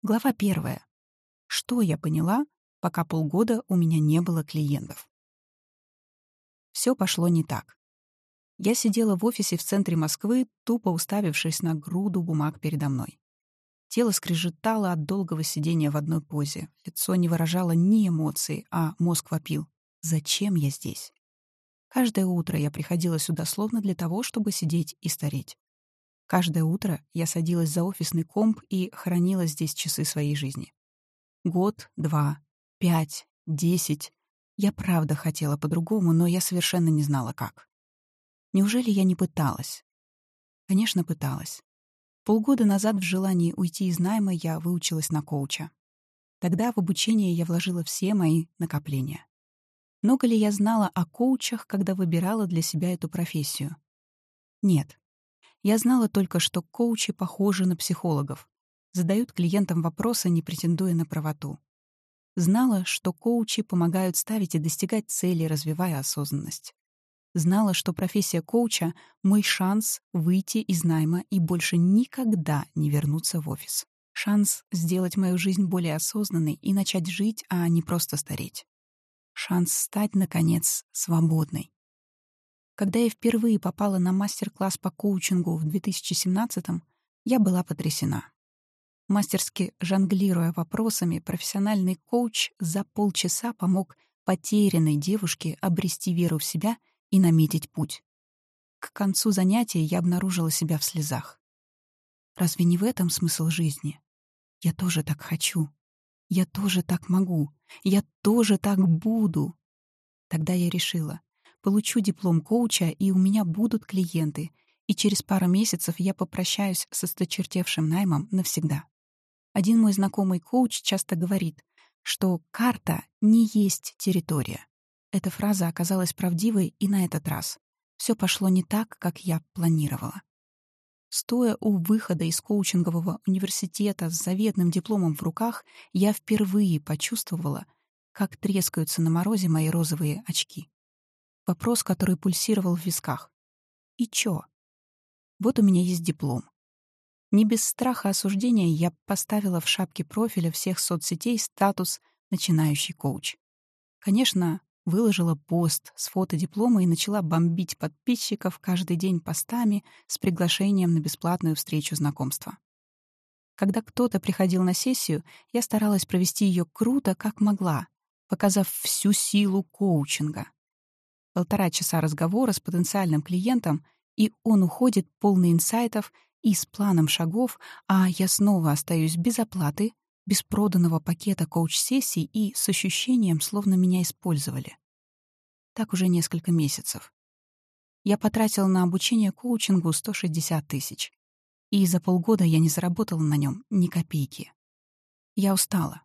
Глава первая. Что я поняла, пока полгода у меня не было клиентов? Все пошло не так. Я сидела в офисе в центре Москвы, тупо уставившись на груду бумаг передо мной. Тело скрежетало от долгого сидения в одной позе. Лицо не выражало ни эмоций, а мозг вопил. «Зачем я здесь?» Каждое утро я приходила сюда словно для того, чтобы сидеть и стареть. Каждое утро я садилась за офисный комп и хранила здесь часы своей жизни. Год, два, пять, десять. Я правда хотела по-другому, но я совершенно не знала, как. Неужели я не пыталась? Конечно, пыталась. Полгода назад в желании уйти из найма я выучилась на коуча. Тогда в обучение я вложила все мои накопления. Много ли я знала о коучах, когда выбирала для себя эту профессию? Нет. Я знала только, что коучи похожи на психологов, задают клиентам вопросы, не претендуя на правоту. Знала, что коучи помогают ставить и достигать цели, развивая осознанность. Знала, что профессия коуча — мой шанс выйти из найма и больше никогда не вернуться в офис. Шанс сделать мою жизнь более осознанной и начать жить, а не просто стареть. Шанс стать, наконец, свободной. Когда я впервые попала на мастер-класс по коучингу в 2017-м, я была потрясена. Мастерски жонглируя вопросами, профессиональный коуч за полчаса помог потерянной девушке обрести веру в себя и наметить путь. К концу занятия я обнаружила себя в слезах. Разве не в этом смысл жизни? Я тоже так хочу. Я тоже так могу. Я тоже так буду. Тогда я решила, получу диплом коуча, и у меня будут клиенты, и через пару месяцев я попрощаюсь со сточертевшим наймом навсегда. Один мой знакомый коуч часто говорит, что карта не есть территория. Эта фраза оказалась правдивой и на этот раз. Все пошло не так, как я планировала. Стоя у выхода из коучингового университета с заветным дипломом в руках, я впервые почувствовала, как трескаются на морозе мои розовые очки. Вопрос, который пульсировал в висках. И чё? Вот у меня есть диплом. Не без страха осуждения я поставила в шапке профиля всех соцсетей статус «начинающий коуч». Конечно, выложила пост с фото диплома и начала бомбить подписчиков каждый день постами с приглашением на бесплатную встречу знакомства. Когда кто-то приходил на сессию, я старалась провести ее круто, как могла, показав всю силу коучинга полтора часа разговора с потенциальным клиентом, и он уходит полный инсайтов и с планом шагов, а я снова остаюсь без оплаты, без проданного пакета коуч-сессий и с ощущением, словно меня использовали. Так уже несколько месяцев. Я потратила на обучение коучингу 160 тысяч. И за полгода я не заработала на нем ни копейки. Я устала.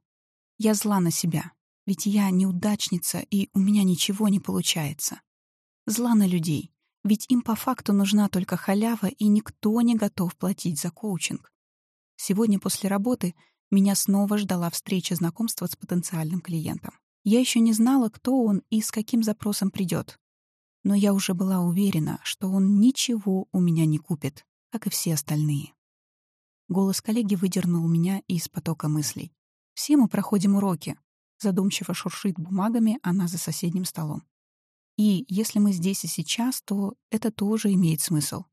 Я зла на себя. Ведь я неудачница, и у меня ничего не получается. Зла на людей, ведь им по факту нужна только халява, и никто не готов платить за коучинг. Сегодня после работы меня снова ждала встреча знакомства с потенциальным клиентом. Я еще не знала, кто он и с каким запросом придет. Но я уже была уверена, что он ничего у меня не купит, как и все остальные. Голос коллеги выдернул меня из потока мыслей. «Все мы проходим уроки. Задумчиво шуршит бумагами она за соседним столом. И если мы здесь и сейчас, то это тоже имеет смысл.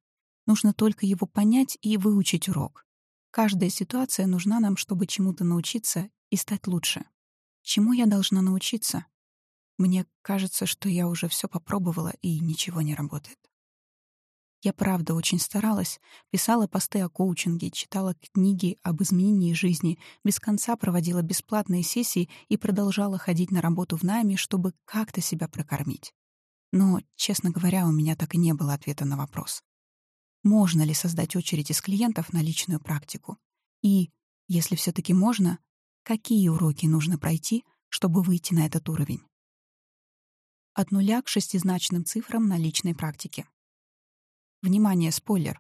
Нужно только его понять и выучить урок. Каждая ситуация нужна нам, чтобы чему-то научиться и стать лучше. Чему я должна научиться? Мне кажется, что я уже все попробовала и ничего не работает. Я правда очень старалась, писала посты о коучинге, читала книги об изменении жизни, без конца проводила бесплатные сессии и продолжала ходить на работу в найме, чтобы как-то себя прокормить. Но, честно говоря, у меня так и не было ответа на вопрос. Можно ли создать очередь из клиентов на личную практику? И, если все таки можно, какие уроки нужно пройти, чтобы выйти на этот уровень? От нуля к шестизначным цифрам на личной практике. Внимание, спойлер.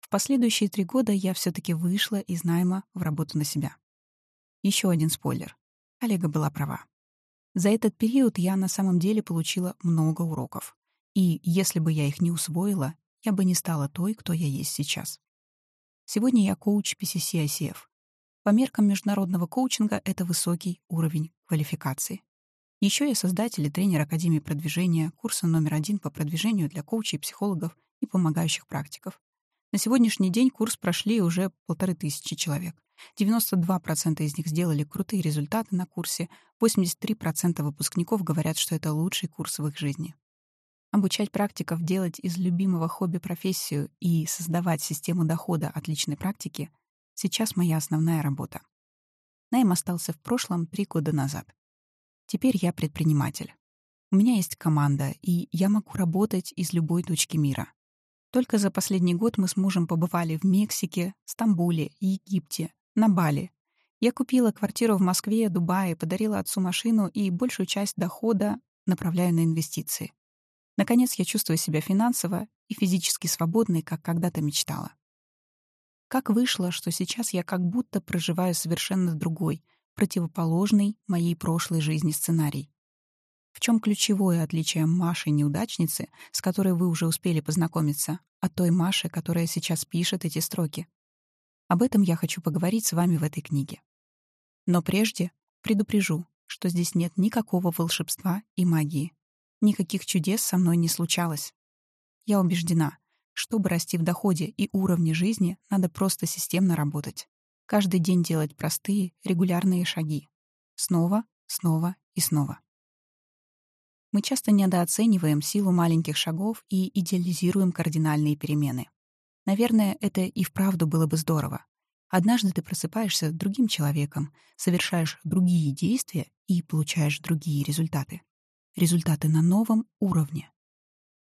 В последующие три года я все таки вышла из найма в работу на себя. Еще один спойлер. Олега была права. За этот период я на самом деле получила много уроков. И если бы я их не усвоила, я бы не стала той, кто я есть сейчас. Сегодня я коуч PCC ICF. По меркам международного коучинга это высокий уровень квалификации. Еще я создатель и тренер Академии продвижения, курса номер один по продвижению для коучей, психологов и помогающих практиков. На сегодняшний день курс прошли уже полторы тысячи человек. 92% из них сделали крутые результаты на курсе, 83% выпускников говорят, что это лучший курс в их жизни. Обучать практиков делать из любимого хобби профессию и создавать систему дохода от личной практики — сейчас моя основная работа. Найм остался в прошлом три года назад. Теперь я предприниматель. У меня есть команда, и я могу работать из любой точки мира. Только за последний год мы с мужем побывали в Мексике, Стамбуле, Египте, на Бали. Я купила квартиру в Москве, Дубае, подарила отцу машину и большую часть дохода направляю на инвестиции. Наконец, я чувствую себя финансово и физически свободной, как когда-то мечтала. Как вышло, что сейчас я как будто проживаю совершенно другой, противоположный моей прошлой жизни сценарий. Чем ключевое отличие Маши-неудачницы, с которой вы уже успели познакомиться, от той Маши, которая сейчас пишет эти строки? Об этом я хочу поговорить с вами в этой книге. Но прежде предупрежу, что здесь нет никакого волшебства и магии. Никаких чудес со мной не случалось. Я убеждена, чтобы расти в доходе и уровне жизни, надо просто системно работать. Каждый день делать простые, регулярные шаги. Снова, снова и снова. Мы часто недооцениваем силу маленьких шагов и идеализируем кардинальные перемены. Наверное, это и вправду было бы здорово. Однажды ты просыпаешься другим человеком, совершаешь другие действия и получаешь другие результаты. Результаты на новом уровне.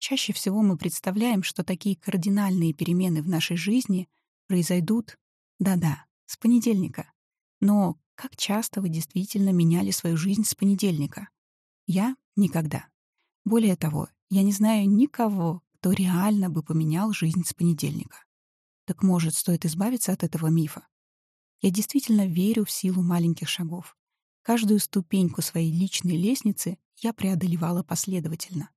Чаще всего мы представляем, что такие кардинальные перемены в нашей жизни произойдут, да-да, с понедельника. Но как часто вы действительно меняли свою жизнь с понедельника? Я — никогда. Более того, я не знаю никого, кто реально бы поменял жизнь с понедельника. Так может, стоит избавиться от этого мифа? Я действительно верю в силу маленьких шагов. Каждую ступеньку своей личной лестницы я преодолевала последовательно.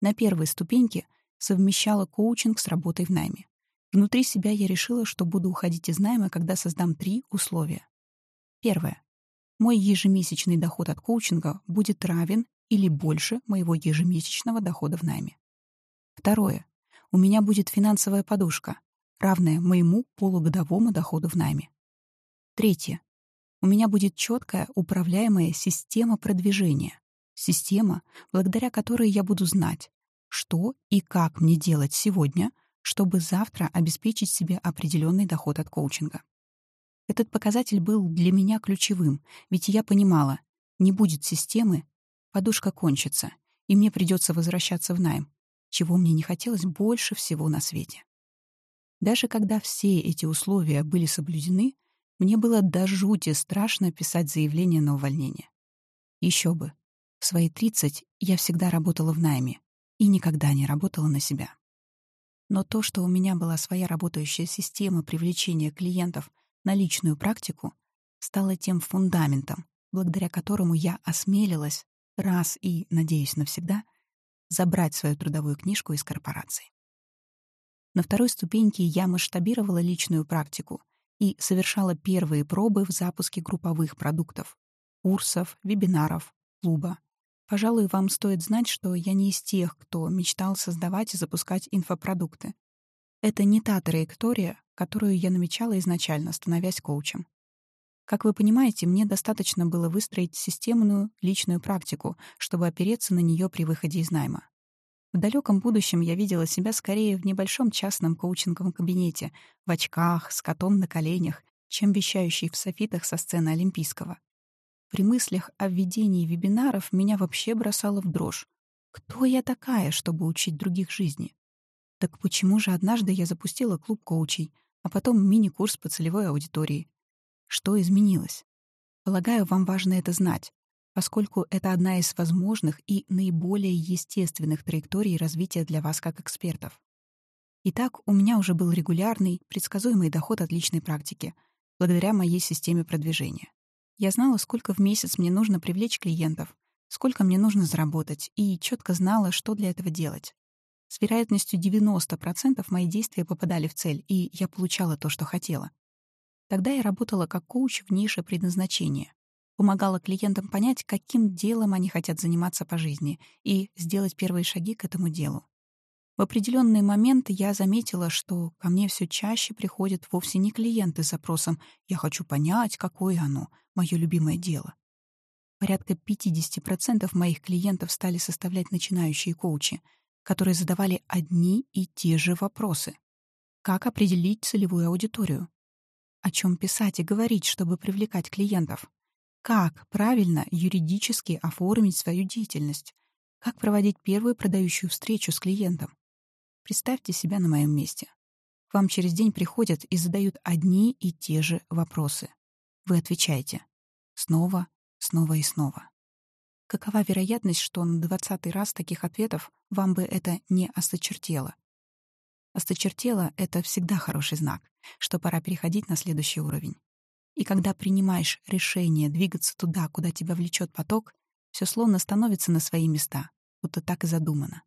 На первой ступеньке совмещала коучинг с работой в найме. Внутри себя я решила, что буду уходить из найма, когда создам три условия. Первое. Мой ежемесячный доход от коучинга будет равен или больше моего ежемесячного дохода в найме. Второе. У меня будет финансовая подушка, равная моему полугодовому доходу в найме. Третье. У меня будет четкая управляемая система продвижения. Система, благодаря которой я буду знать, что и как мне делать сегодня — чтобы завтра обеспечить себе определенный доход от коучинга. Этот показатель был для меня ключевым, ведь я понимала, не будет системы, подушка кончится, и мне придется возвращаться в найм, чего мне не хотелось больше всего на свете. Даже когда все эти условия были соблюдены, мне было до жути страшно писать заявление на увольнение. Еще бы. В свои 30 я всегда работала в найме и никогда не работала на себя. Но то, что у меня была своя работающая система привлечения клиентов на личную практику, стало тем фундаментом, благодаря которому я осмелилась раз и, надеюсь, навсегда забрать свою трудовую книжку из корпорации. На второй ступеньке я масштабировала личную практику и совершала первые пробы в запуске групповых продуктов, курсов, вебинаров, клуба, Пожалуй, вам стоит знать, что я не из тех, кто мечтал создавать и запускать инфопродукты. Это не та траектория, которую я намечала изначально, становясь коучем. Как вы понимаете, мне достаточно было выстроить системную личную практику, чтобы опереться на нее при выходе из найма. В далеком будущем я видела себя скорее в небольшом частном коучинговом кабинете, в очках, с котом на коленях, чем вещающий в софитах со сцены Олимпийского. При мыслях о введении вебинаров меня вообще бросало в дрожь. Кто я такая, чтобы учить других жизни? Так почему же однажды я запустила клуб коучей, а потом мини-курс по целевой аудитории? Что изменилось? Полагаю, вам важно это знать, поскольку это одна из возможных и наиболее естественных траекторий развития для вас как экспертов. Итак, у меня уже был регулярный, предсказуемый доход от личной практики, благодаря моей системе продвижения. Я знала, сколько в месяц мне нужно привлечь клиентов, сколько мне нужно заработать, и четко знала, что для этого делать. С вероятностью 90% мои действия попадали в цель, и я получала то, что хотела. Тогда я работала как коуч в нише предназначения. Помогала клиентам понять, каким делом они хотят заниматься по жизни, и сделать первые шаги к этому делу. В определенные моменты я заметила, что ко мне все чаще приходят вовсе не клиенты с запросом «я хочу понять, какое оно, мое любимое дело». Порядка 50% моих клиентов стали составлять начинающие коучи, которые задавали одни и те же вопросы. Как определить целевую аудиторию? О чем писать и говорить, чтобы привлекать клиентов? Как правильно юридически оформить свою деятельность? Как проводить первую продающую встречу с клиентом? Представьте себя на моем месте. К вам через день приходят и задают одни и те же вопросы. Вы отвечаете. Снова, снова и снова. Какова вероятность, что на двадцатый раз таких ответов вам бы это не осточертело? Осточертело — это всегда хороший знак, что пора переходить на следующий уровень. И когда принимаешь решение двигаться туда, куда тебя влечет поток, все словно становится на свои места, будто так и задумано.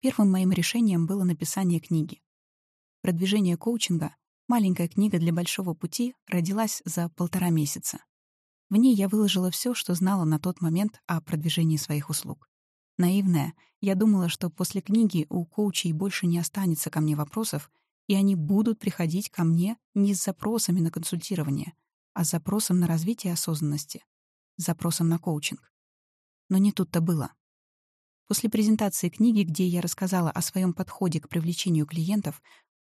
Первым моим решением было написание книги. Продвижение коучинга, маленькая книга для большого пути, родилась за полтора месяца. В ней я выложила все, что знала на тот момент о продвижении своих услуг. Наивная, я думала, что после книги у коучей больше не останется ко мне вопросов, и они будут приходить ко мне не с запросами на консультирование, а с запросом на развитие осознанности, с запросом на коучинг. Но не тут-то было. После презентации книги, где я рассказала о своем подходе к привлечению клиентов,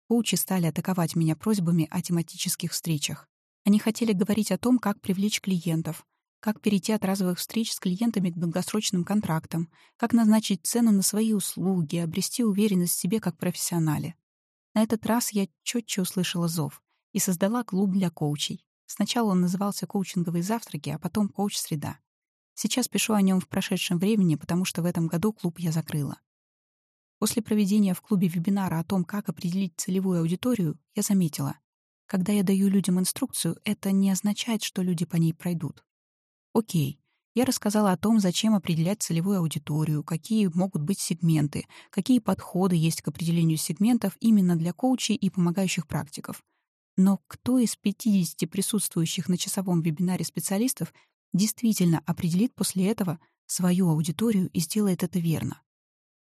коучи стали атаковать меня просьбами о тематических встречах. Они хотели говорить о том, как привлечь клиентов, как перейти от разовых встреч с клиентами к долгосрочным контрактам, как назначить цену на свои услуги, обрести уверенность в себе как профессионале. На этот раз я четче услышала зов и создала клуб для коучей. Сначала он назывался «Коучинговые завтраки», а потом «Коуч-среда». Сейчас пишу о нем в прошедшем времени, потому что в этом году клуб я закрыла. После проведения в клубе вебинара о том, как определить целевую аудиторию, я заметила, когда я даю людям инструкцию, это не означает, что люди по ней пройдут. Окей, я рассказала о том, зачем определять целевую аудиторию, какие могут быть сегменты, какие подходы есть к определению сегментов именно для коучей и помогающих практиков. Но кто из 50 присутствующих на часовом вебинаре специалистов действительно определит после этого свою аудиторию и сделает это верно?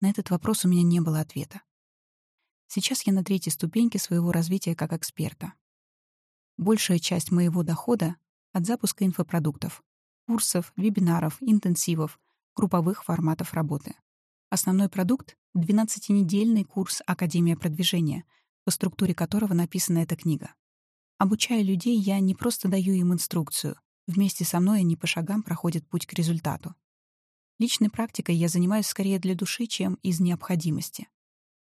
На этот вопрос у меня не было ответа. Сейчас я на третьей ступеньке своего развития как эксперта. Большая часть моего дохода от запуска инфопродуктов, курсов, вебинаров, интенсивов, групповых форматов работы. Основной продукт — 12-недельный курс «Академия продвижения», по структуре которого написана эта книга. Обучая людей, я не просто даю им инструкцию. Вместе со мной они по шагам проходят путь к результату. Личной практикой я занимаюсь скорее для души, чем из необходимости.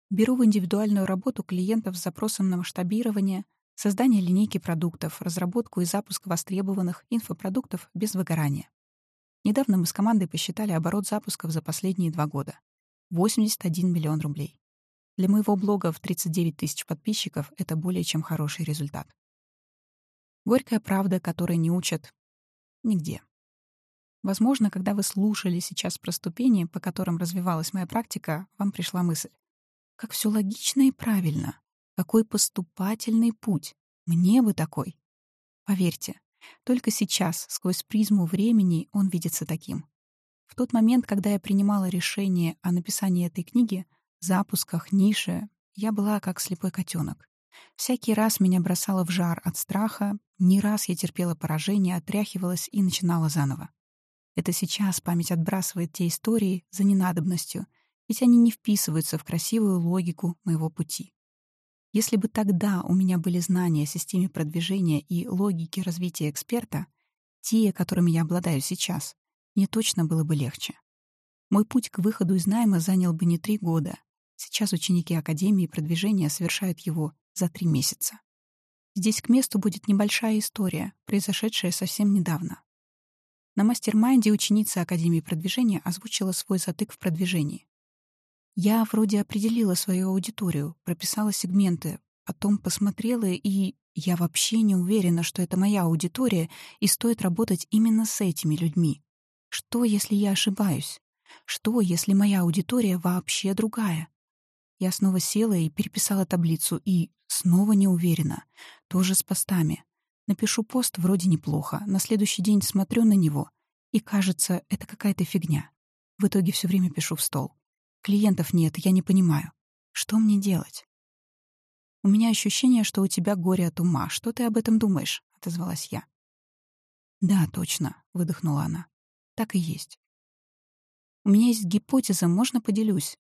Беру в индивидуальную работу клиентов с запросом на масштабирование — создание линейки продуктов, разработку и запуск востребованных инфопродуктов без выгорания. Недавно мы с командой посчитали оборот запусков за последние два года. 81 миллион рублей. Для моего блога в 39 тысяч подписчиков это более чем хороший результат. Горькая правда, которой не учат нигде. Возможно, когда вы слушали сейчас про ступени, по которым развивалась моя практика, вам пришла мысль. Как все логично и правильно. Какой поступательный путь. Мне бы такой. Поверьте, только сейчас, сквозь призму времени, он видится таким. В тот момент, когда я принимала решение о написании этой книги, запусках, нише, я была как слепой котенок. Всякий раз меня бросало в жар от страха, не раз я терпела поражение, отряхивалась и начинала заново. Это сейчас память отбрасывает те истории за ненадобностью, ведь они не вписываются в красивую логику моего пути. Если бы тогда у меня были знания о системе продвижения и логике развития эксперта, те, которыми я обладаю сейчас, мне точно было бы легче. Мой путь к выходу из найма занял бы не три года. Сейчас ученики Академии продвижения совершают его за три месяца. Здесь к месту будет небольшая история, произошедшая совсем недавно. На мастер-майнде ученица Академии продвижения озвучила свой затык в продвижении. Я вроде определила свою аудиторию, прописала сегменты, потом посмотрела, и я вообще не уверена, что это моя аудитория, и стоит работать именно с этими людьми. Что, если я ошибаюсь? Что, если моя аудитория вообще другая? Я снова села и переписала таблицу, и снова не уверена. Тоже с постами. Напишу пост вроде неплохо, на следующий день смотрю на него, и кажется, это какая-то фигня. В итоге все время пишу в стол. Клиентов нет, я не понимаю. Что мне делать? «У меня ощущение, что у тебя горе от ума. Что ты об этом думаешь?» — отозвалась я. «Да, точно», — выдохнула она. «Так и есть». «У меня есть гипотеза, можно поделюсь?»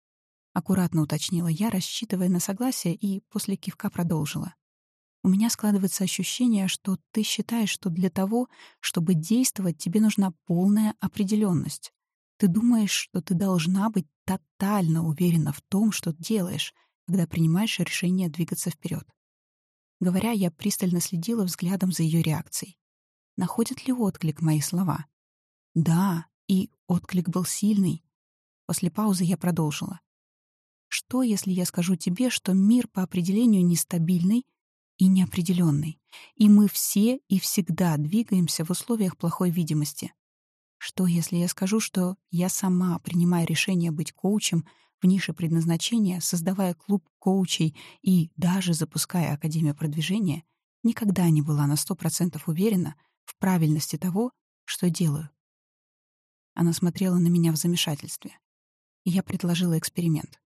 Аккуратно уточнила я, рассчитывая на согласие, и после кивка продолжила. «У меня складывается ощущение, что ты считаешь, что для того, чтобы действовать, тебе нужна полная определенность. Ты думаешь, что ты должна быть тотально уверена в том, что делаешь, когда принимаешь решение двигаться вперед. Говоря, я пристально следила взглядом за ее реакцией. Находит ли отклик мои слова? Да, и отклик был сильный. После паузы я продолжила. Что, если я скажу тебе, что мир по определению нестабильный и неопределенный, и мы все и всегда двигаемся в условиях плохой видимости? Что, если я скажу, что я сама, принимая решение быть коучем в нише предназначения, создавая клуб коучей и даже запуская Академию продвижения, никогда не была на сто процентов уверена в правильности того, что делаю? Она смотрела на меня в замешательстве. И я предложила эксперимент.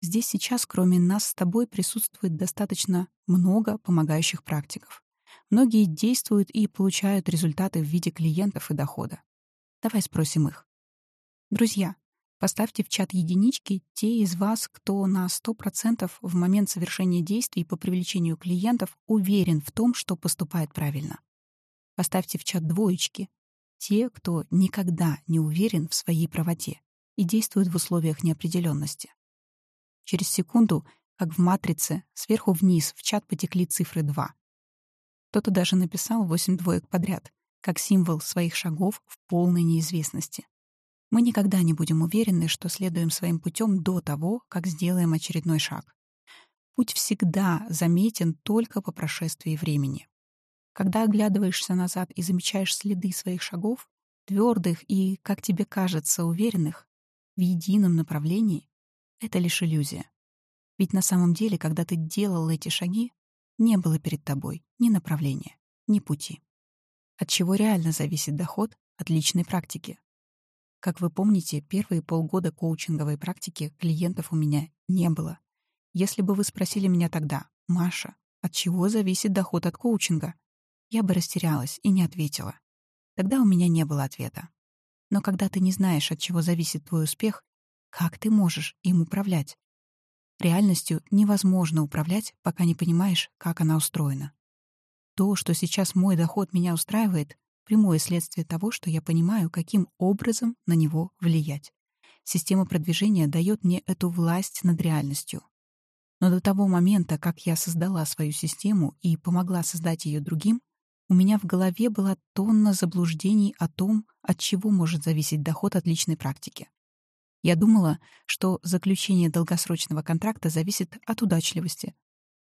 Здесь сейчас, кроме нас с тобой, присутствует достаточно много помогающих практиков. Многие действуют и получают результаты в виде клиентов и дохода. Давай спросим их. Друзья, поставьте в чат единички те из вас, кто на 100% в момент совершения действий по привлечению клиентов уверен в том, что поступает правильно. Поставьте в чат двоечки те, кто никогда не уверен в своей правоте и действует в условиях неопределенности. Через секунду, как в матрице, сверху вниз в чат потекли цифры 2. Кто-то даже написал 8 двоек подряд — как символ своих шагов в полной неизвестности. Мы никогда не будем уверены, что следуем своим путем до того, как сделаем очередной шаг. Путь всегда заметен только по прошествии времени. Когда оглядываешься назад и замечаешь следы своих шагов, твердых и, как тебе кажется, уверенных, в едином направлении, это лишь иллюзия. Ведь на самом деле, когда ты делал эти шаги, не было перед тобой ни направления, ни пути от чего реально зависит доход от личной практики. Как вы помните, первые полгода коучинговой практики клиентов у меня не было. Если бы вы спросили меня тогда, «Маша, от чего зависит доход от коучинга?» Я бы растерялась и не ответила. Тогда у меня не было ответа. Но когда ты не знаешь, от чего зависит твой успех, как ты можешь им управлять? Реальностью невозможно управлять, пока не понимаешь, как она устроена. То, что сейчас мой доход меня устраивает, прямое следствие того, что я понимаю, каким образом на него влиять. Система продвижения дает мне эту власть над реальностью. Но до того момента, как я создала свою систему и помогла создать ее другим, у меня в голове была тонна заблуждений о том, от чего может зависеть доход от личной практики. Я думала, что заключение долгосрочного контракта зависит от удачливости,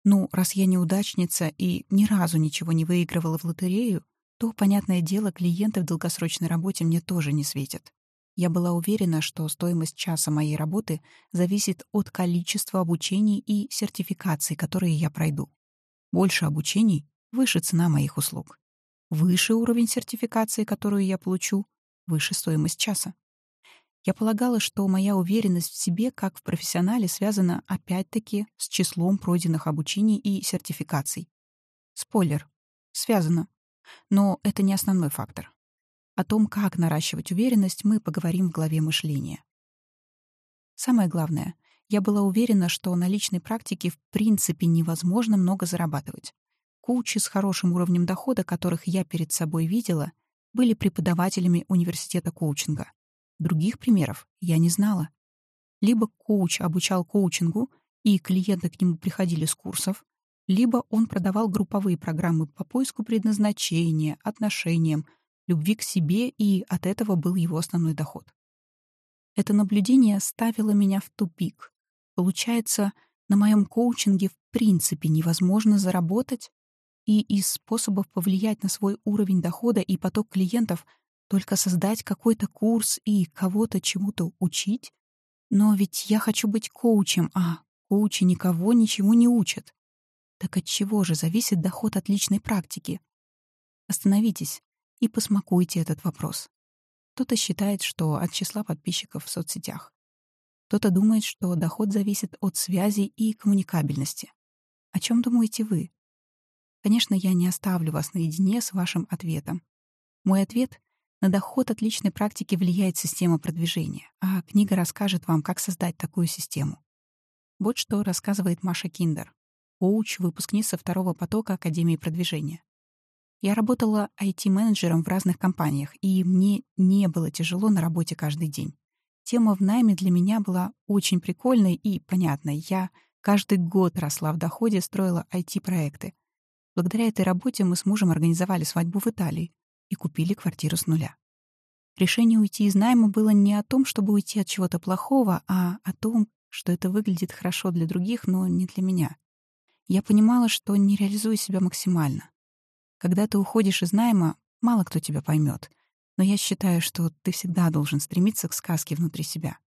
ну, раз я неудачница и ни разу ничего не выигрывала в лотерею, то, понятное дело, клиенты в долгосрочной работе мне тоже не светят. Я была уверена, что стоимость часа моей работы зависит от количества обучений и сертификаций, которые я пройду. Больше обучений — выше цена моих услуг. Выше уровень сертификации, которую я получу, выше стоимость часа. Я полагала, что моя уверенность в себе как в профессионале связана опять-таки с числом пройденных обучений и сертификаций. Спойлер. Связано. Но это не основной фактор. О том, как наращивать уверенность, мы поговорим в главе мышления. Самое главное, я была уверена, что на личной практике в принципе невозможно много зарабатывать. Коучи с хорошим уровнем дохода, которых я перед собой видела, были преподавателями университета коучинга. Других примеров я не знала. Либо коуч обучал коучингу, и клиенты к нему приходили с курсов, либо он продавал групповые программы по поиску предназначения, отношениям, любви к себе, и от этого был его основной доход. Это наблюдение ставило меня в тупик. Получается, на моем коучинге в принципе невозможно заработать, и из способов повлиять на свой уровень дохода и поток клиентов только создать какой-то курс и кого-то чему-то учить? Но ведь я хочу быть коучем, а коучи никого ничему не учат. Так от чего же зависит доход от личной практики? Остановитесь и посмакуйте этот вопрос. Кто-то считает, что от числа подписчиков в соцсетях. Кто-то думает, что доход зависит от связи и коммуникабельности. О чем думаете вы? Конечно, я не оставлю вас наедине с вашим ответом. Мой ответ — на доход от личной практики влияет система продвижения, а книга расскажет вам, как создать такую систему. Вот что рассказывает Маша Киндер, коуч, выпускница второго потока Академии продвижения. Я работала IT-менеджером в разных компаниях, и мне не было тяжело на работе каждый день. Тема в найме для меня была очень прикольной и понятной. Я каждый год росла в доходе, строила IT-проекты. Благодаря этой работе мы с мужем организовали свадьбу в Италии и купили квартиру с нуля. Решение уйти из найма было не о том, чтобы уйти от чего-то плохого, а о том, что это выглядит хорошо для других, но не для меня. Я понимала, что не реализую себя максимально. Когда ты уходишь из найма, мало кто тебя поймет — но я считаю, что ты всегда должен стремиться к сказке внутри себя.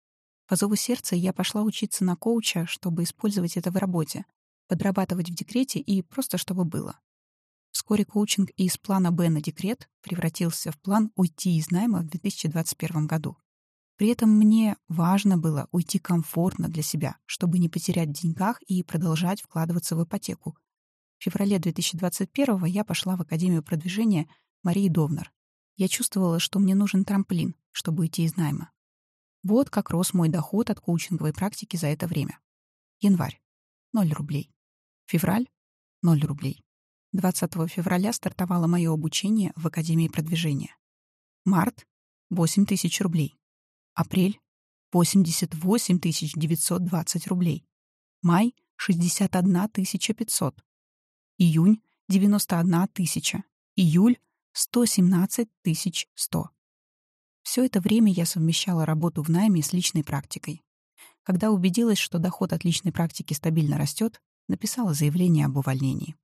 По зову сердца я пошла учиться на коуча, чтобы использовать это в работе, подрабатывать в декрете и просто чтобы было. Вскоре коучинг из плана «Б» на декрет превратился в план уйти из найма в 2021 году. При этом мне важно было уйти комфортно для себя, чтобы не потерять в деньгах и продолжать вкладываться в ипотеку. В феврале 2021 я пошла в Академию продвижения Марии Довнер, я чувствовала, что мне нужен трамплин, чтобы уйти из найма. Вот как рос мой доход от коучинговой практики за это время. Январь — 0 рублей. Февраль — 0 рублей. 20 февраля стартовало мое обучение в Академии продвижения. Март — 8 тысяч рублей. Апрель — 88 920 рублей. Май — 61 500. Июнь — 91 тысяча. Июль 117 100. Все это время я совмещала работу в найме с личной практикой. Когда убедилась, что доход от личной практики стабильно растет, написала заявление об увольнении.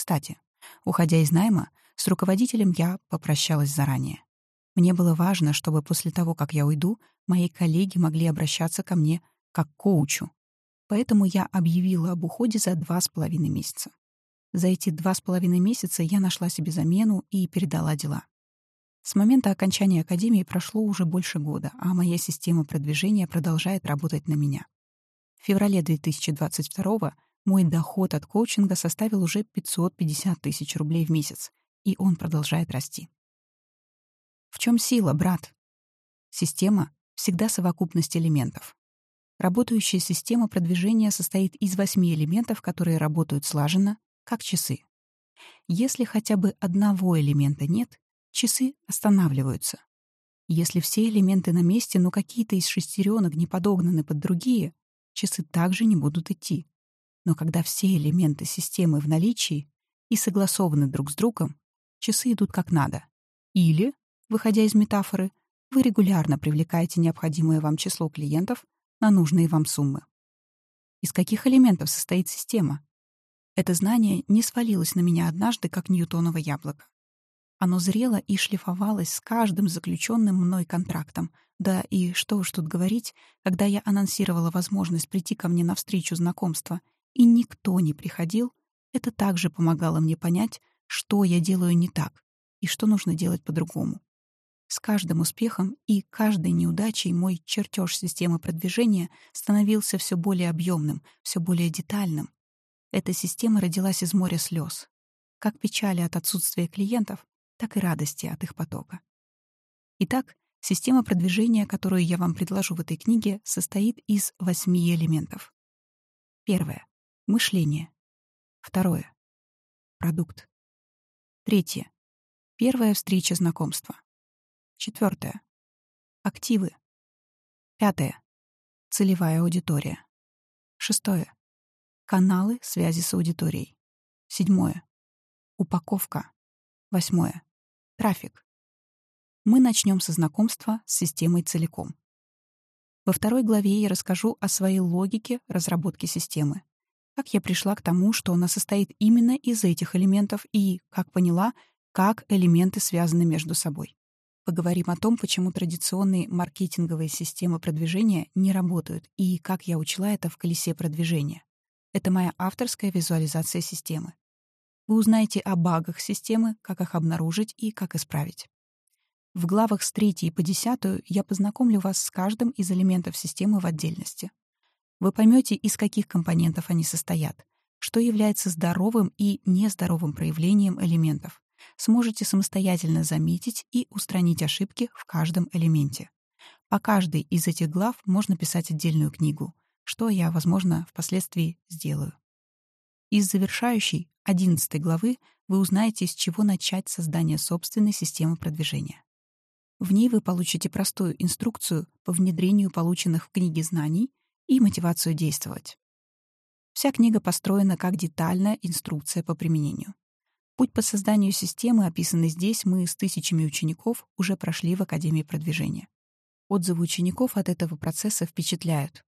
Кстати, уходя из найма, с руководителем я попрощалась заранее. Мне было важно, чтобы после того, как я уйду, мои коллеги могли обращаться ко мне как к коучу. Поэтому я объявила об уходе за два с половиной месяца. За эти два с половиной месяца я нашла себе замену и передала дела. С момента окончания академии прошло уже больше года, а моя система продвижения продолжает работать на меня. В феврале 2022 мой доход от коучинга составил уже 550 тысяч рублей в месяц, и он продолжает расти. В чем сила, брат? Система — всегда совокупность элементов. Работающая система продвижения состоит из восьми элементов, которые работают слаженно, как часы. Если хотя бы одного элемента нет, часы останавливаются. Если все элементы на месте, но какие-то из шестеренок не подогнаны под другие, часы также не будут идти. Но когда все элементы системы в наличии и согласованы друг с другом, часы идут как надо. Или, выходя из метафоры, вы регулярно привлекаете необходимое вам число клиентов на нужные вам суммы. Из каких элементов состоит система? Это знание не свалилось на меня однажды, как Ньютоново яблоко. Оно зрело и шлифовалось с каждым заключенным мной контрактом. Да и что уж тут говорить, когда я анонсировала возможность прийти ко мне на встречу знакомства, и никто не приходил, это также помогало мне понять, что я делаю не так и что нужно делать по-другому. С каждым успехом и каждой неудачей мой чертеж системы продвижения становился все более объемным, все более детальным, эта система родилась из моря слез. Как печали от отсутствия клиентов, так и радости от их потока. Итак, система продвижения, которую я вам предложу в этой книге, состоит из восьми элементов. Первое — мышление. Второе — продукт. Третье — первая встреча знакомства. Четвертое — активы. Пятое — целевая аудитория. Шестое Каналы связи с аудиторией. Седьмое. Упаковка. Восьмое. Трафик. Мы начнем со знакомства с системой целиком. Во второй главе я расскажу о своей логике разработки системы. Как я пришла к тому, что она состоит именно из этих элементов и, как поняла, как элементы связаны между собой. Поговорим о том, почему традиционные маркетинговые системы продвижения не работают и как я учла это в колесе продвижения. Это моя авторская визуализация системы. Вы узнаете о багах системы, как их обнаружить и как исправить. В главах с 3 по 10 я познакомлю вас с каждым из элементов системы в отдельности. Вы поймете, из каких компонентов они состоят, что является здоровым и нездоровым проявлением элементов. Сможете самостоятельно заметить и устранить ошибки в каждом элементе. По каждой из этих глав можно писать отдельную книгу, что я, возможно, впоследствии сделаю. Из завершающей, 11 главы, вы узнаете, с чего начать создание собственной системы продвижения. В ней вы получите простую инструкцию по внедрению полученных в книге знаний и мотивацию действовать. Вся книга построена как детальная инструкция по применению. Путь по созданию системы, описанный здесь, мы с тысячами учеников уже прошли в Академии продвижения. Отзывы учеников от этого процесса впечатляют.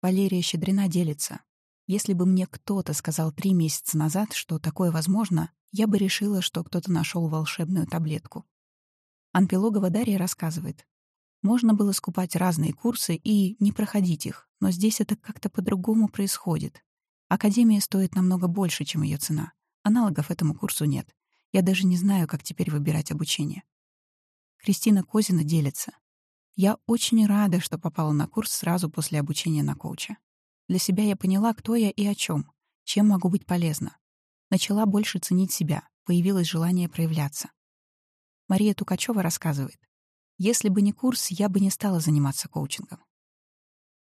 Валерия Щедрина делится. Если бы мне кто-то сказал три месяца назад, что такое возможно, я бы решила, что кто-то нашел волшебную таблетку. Анпилогова Дарья рассказывает. Можно было скупать разные курсы и не проходить их, но здесь это как-то по-другому происходит. Академия стоит намного больше, чем ее цена. Аналогов этому курсу нет. Я даже не знаю, как теперь выбирать обучение. Кристина Козина делится. Я очень рада, что попала на курс сразу после обучения на коуча. Для себя я поняла, кто я и о чем, чем могу быть полезна. Начала больше ценить себя, появилось желание проявляться. Мария Тукачева рассказывает. Если бы не курс, я бы не стала заниматься коучингом.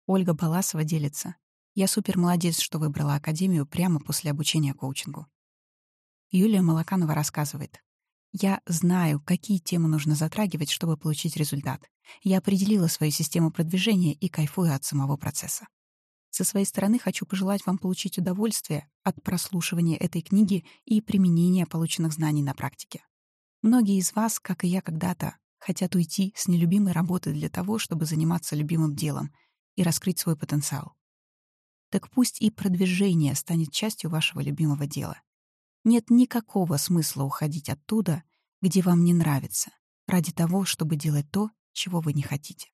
Ольга Баласова делится. Я супер молодец, что выбрала академию прямо после обучения коучингу. Юлия Малаканова рассказывает. Я знаю, какие темы нужно затрагивать, чтобы получить результат. Я определила свою систему продвижения и кайфую от самого процесса. Со своей стороны хочу пожелать вам получить удовольствие от прослушивания этой книги и применения полученных знаний на практике. Многие из вас, как и я когда-то, хотят уйти с нелюбимой работы для того, чтобы заниматься любимым делом и раскрыть свой потенциал. Так пусть и продвижение станет частью вашего любимого дела. Нет никакого смысла уходить оттуда, где вам не нравится, ради того, чтобы делать то, чего вы не хотите.